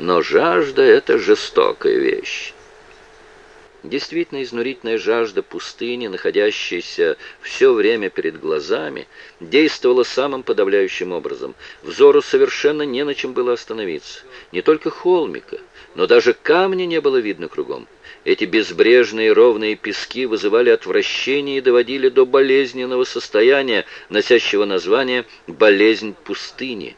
Но жажда — это жестокая вещь. Действительно изнурительная жажда пустыни, находящаяся все время перед глазами, действовала самым подавляющим образом. Взору совершенно не на чем было остановиться. Не только холмика, но даже камня не было видно кругом. Эти безбрежные ровные пески вызывали отвращение и доводили до болезненного состояния, носящего название «болезнь пустыни»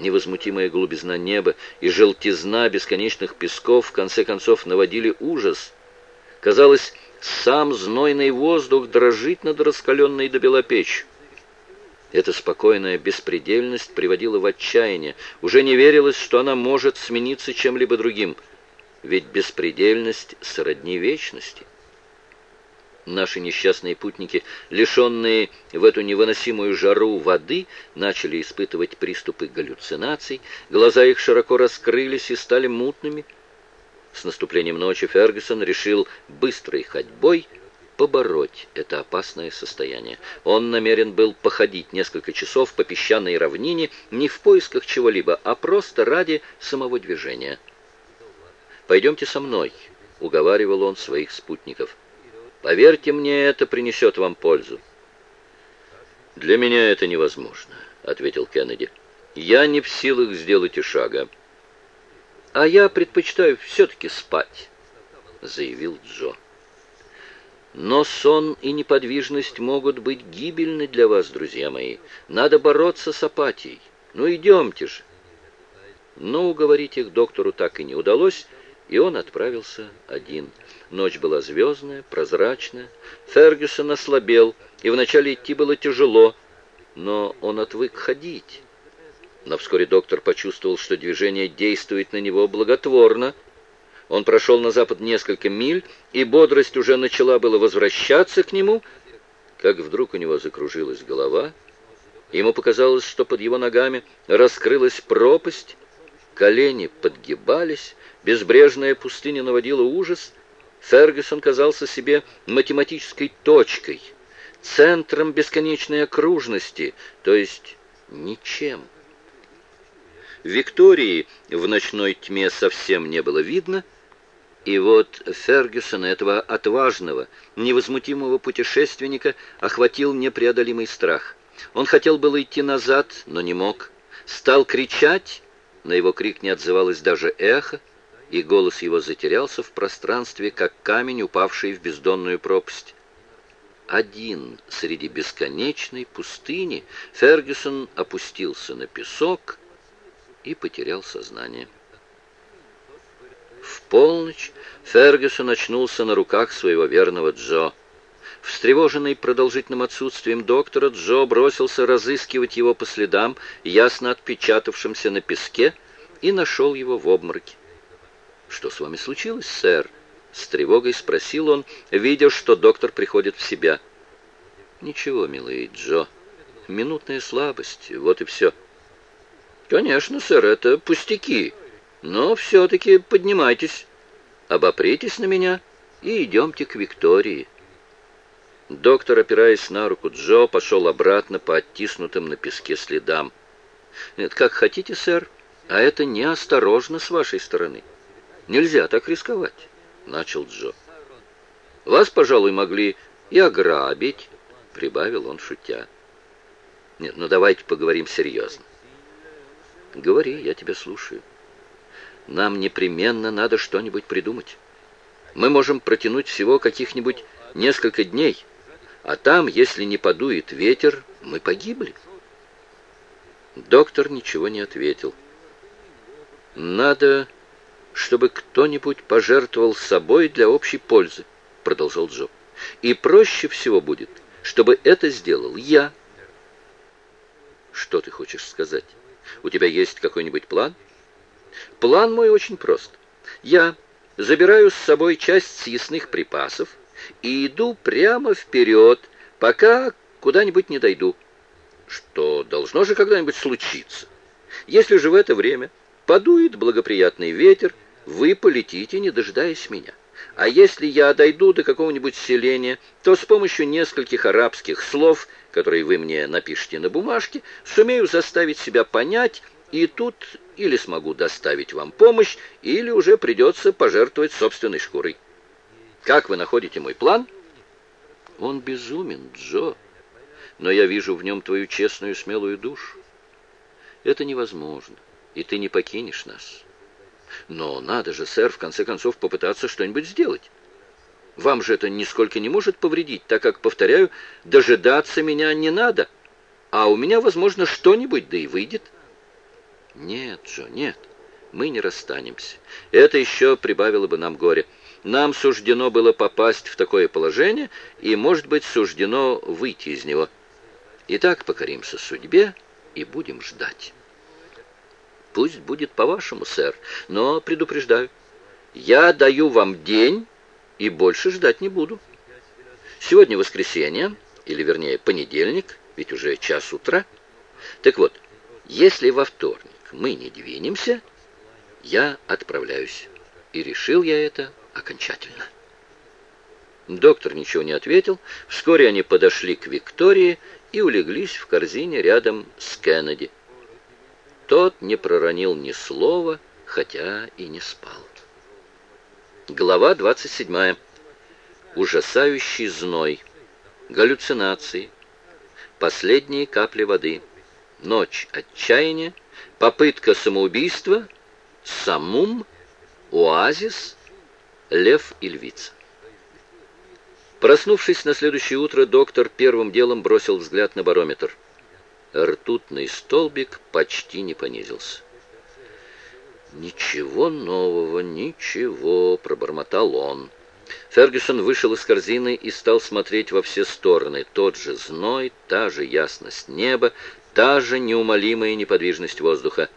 невозмутимая глубизна неба и желтизна бесконечных песков в конце концов наводили ужас. Казалось, сам знойный воздух дрожит над раскаленной до бела. Эта спокойная беспредельность приводила в отчаяние. Уже не верилось, что она может смениться чем-либо другим. Ведь беспредельность сродни вечности. Наши несчастные путники, лишенные в эту невыносимую жару воды, начали испытывать приступы галлюцинаций, глаза их широко раскрылись и стали мутными. С наступлением ночи Фергюсон решил быстрой ходьбой побороть это опасное состояние. Он намерен был походить несколько часов по песчаной равнине не в поисках чего-либо, а просто ради самого движения. «Пойдемте со мной», — уговаривал он своих спутников. Поверьте мне, это принесет вам пользу. Для меня это невозможно, ответил Кеннеди. Я не в силах сделать и шага. А я предпочитаю все-таки спать, заявил Джо. Но сон и неподвижность могут быть гибельны для вас, друзья мои. Надо бороться с апатией. Ну, идемте же. Но уговорить их доктору так и не удалось, и он отправился один. Ночь была звездная, прозрачная. Фергюсон ослабел, и вначале идти было тяжело, но он отвык ходить. Но вскоре доктор почувствовал, что движение действует на него благотворно. Он прошел на запад несколько миль, и бодрость уже начала было возвращаться к нему, как вдруг у него закружилась голова. Ему показалось, что под его ногами раскрылась пропасть, колени подгибались, безбрежная пустыня наводила ужас — Фергюсон казался себе математической точкой, центром бесконечной окружности, то есть ничем. Виктории в ночной тьме совсем не было видно, и вот Фергюсона, этого отважного, невозмутимого путешественника, охватил непреодолимый страх. Он хотел было идти назад, но не мог. Стал кричать, на его крик не отзывалось даже эхо и голос его затерялся в пространстве, как камень, упавший в бездонную пропасть. Один среди бесконечной пустыни Фергюсон опустился на песок и потерял сознание. В полночь Фергюсон очнулся на руках своего верного Джо. Встревоженный продолжительным отсутствием доктора, Джо бросился разыскивать его по следам, ясно отпечатавшимся на песке, и нашел его в обмороке. «Что с вами случилось, сэр?» — с тревогой спросил он, видя, что доктор приходит в себя. «Ничего, милый Джо. Минутная слабость, вот и все». «Конечно, сэр, это пустяки. Но все-таки поднимайтесь, обопритесь на меня и идемте к Виктории». Доктор, опираясь на руку Джо, пошел обратно по оттиснутым на песке следам. «Нет, как хотите, сэр, а это неосторожно с вашей стороны». Нельзя так рисковать, начал Джо. Вас, пожалуй, могли и ограбить, прибавил он, шутя. Нет, ну давайте поговорим серьезно. Говори, я тебя слушаю. Нам непременно надо что-нибудь придумать. Мы можем протянуть всего каких-нибудь несколько дней, а там, если не подует ветер, мы погибли. Доктор ничего не ответил. Надо чтобы кто-нибудь пожертвовал собой для общей пользы, продолжал Джо. И проще всего будет, чтобы это сделал я. Что ты хочешь сказать? У тебя есть какой-нибудь план? План мой очень прост. Я забираю с собой часть съестных припасов и иду прямо вперед, пока куда-нибудь не дойду. Что должно же когда-нибудь случиться. Если же в это время Подует благоприятный ветер, вы полетите, не дожидаясь меня. А если я дойду до какого-нибудь селения, то с помощью нескольких арабских слов, которые вы мне напишите на бумажке, сумею заставить себя понять, И тут или смогу доставить вам помощь, или уже придется пожертвовать собственной шкурой. Как вы находите мой план? Он безумен, Джо, но я вижу в нем твою честную смелую душу. Это невозможно, и ты не покинешь нас. Но надо же, сэр, в конце концов попытаться что-нибудь сделать. Вам же это нисколько не может повредить, так как, повторяю, дожидаться меня не надо, а у меня, возможно, что-нибудь да и выйдет. Нет, Джо, нет, мы не расстанемся. Это еще прибавило бы нам горе. Нам суждено было попасть в такое положение, и, может быть, суждено выйти из него. Итак, покоримся судьбе и будем ждать. Пусть будет по-вашему, сэр, но предупреждаю. Я даю вам день и больше ждать не буду. Сегодня воскресенье, или вернее понедельник, ведь уже час утра. Так вот, если во вторник мы не двинемся, я отправляюсь. И решил я это окончательно. Доктор ничего не ответил. Вскоре они подошли к Виктории и улеглись в корзине рядом с Кеннеди. Тот не проронил ни слова, хотя и не спал. Глава 27. Ужасающий зной. Галлюцинации. Последние капли воды. Ночь отчаяния. Попытка самоубийства. Самум. Оазис. Лев и львица. Проснувшись на следующее утро, доктор первым делом бросил взгляд на барометр. Ртутный столбик почти не понизился. «Ничего нового, ничего», — пробормотал он. Фергюсон вышел из корзины и стал смотреть во все стороны. Тот же зной, та же ясность неба, та же неумолимая неподвижность воздуха.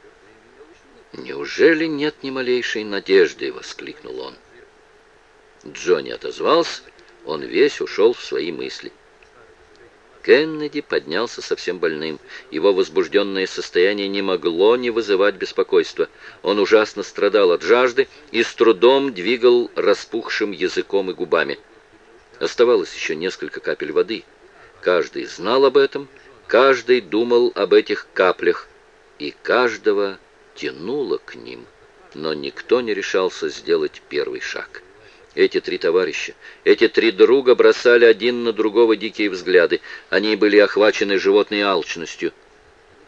«Неужели нет ни малейшей надежды?» — воскликнул он. Джонни отозвался, он весь ушел в свои мысли. Кеннеди поднялся совсем больным. Его возбужденное состояние не могло не вызывать беспокойства. Он ужасно страдал от жажды и с трудом двигал распухшим языком и губами. Оставалось еще несколько капель воды. Каждый знал об этом, каждый думал об этих каплях, и каждого тянуло к ним, но никто не решался сделать первый шаг. Эти три товарища, эти три друга бросали один на другого дикие взгляды. Они были охвачены животной алчностью.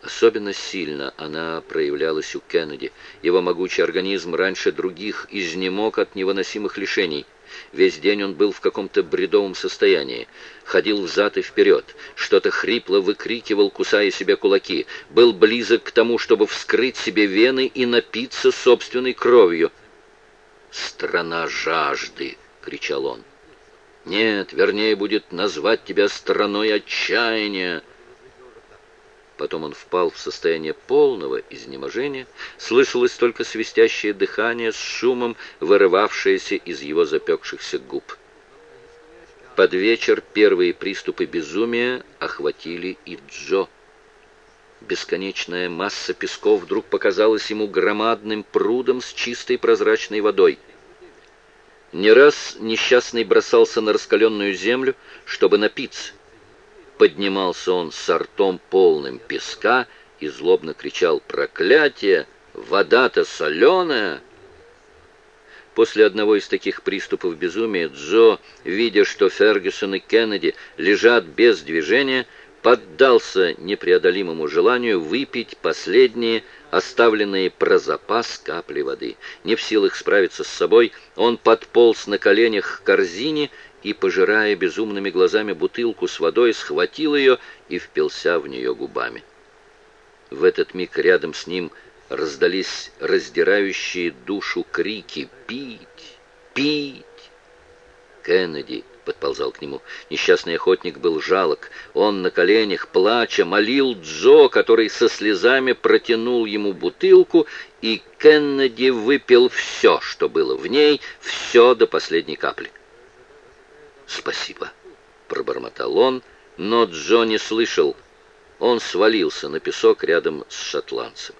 Особенно сильно она проявлялась у Кеннеди. Его могучий организм раньше других изнемог от невыносимых лишений. Весь день он был в каком-то бредовом состоянии. Ходил взад и вперед, что-то хрипло выкрикивал, кусая себе кулаки. Был близок к тому, чтобы вскрыть себе вены и напиться собственной кровью. «Страна жажды!» — кричал он. «Нет, вернее будет назвать тебя страной отчаяния!» Потом он впал в состояние полного изнеможения, слышалось только свистящее дыхание с шумом, вырывавшееся из его запекшихся губ. Под вечер первые приступы безумия охватили и Джо. Бесконечная масса песков вдруг показалась ему громадным прудом с чистой прозрачной водой. Не раз несчастный бросался на раскаленную землю, чтобы напиться. Поднимался он с ртом полным песка и злобно кричал «Проклятие! Вода-то соленая!» После одного из таких приступов безумия Джо, видя, что Фергюсон и Кеннеди лежат без движения, поддался непреодолимому желанию выпить последние оставленные про запас капли воды. Не в силах справиться с собой, он подполз на коленях к корзине и, пожирая безумными глазами бутылку с водой, схватил ее и впился в нее губами. В этот миг рядом с ним раздались раздирающие душу крики «Пить! Пить!» Кеннеди подползал к нему. Несчастный охотник был жалок. Он на коленях, плача, молил Джо, который со слезами протянул ему бутылку, и Кеннеди выпил все, что было в ней, все до последней капли. «Спасибо», — пробормотал он, но Джо не слышал. Он свалился на песок рядом с шотландцем.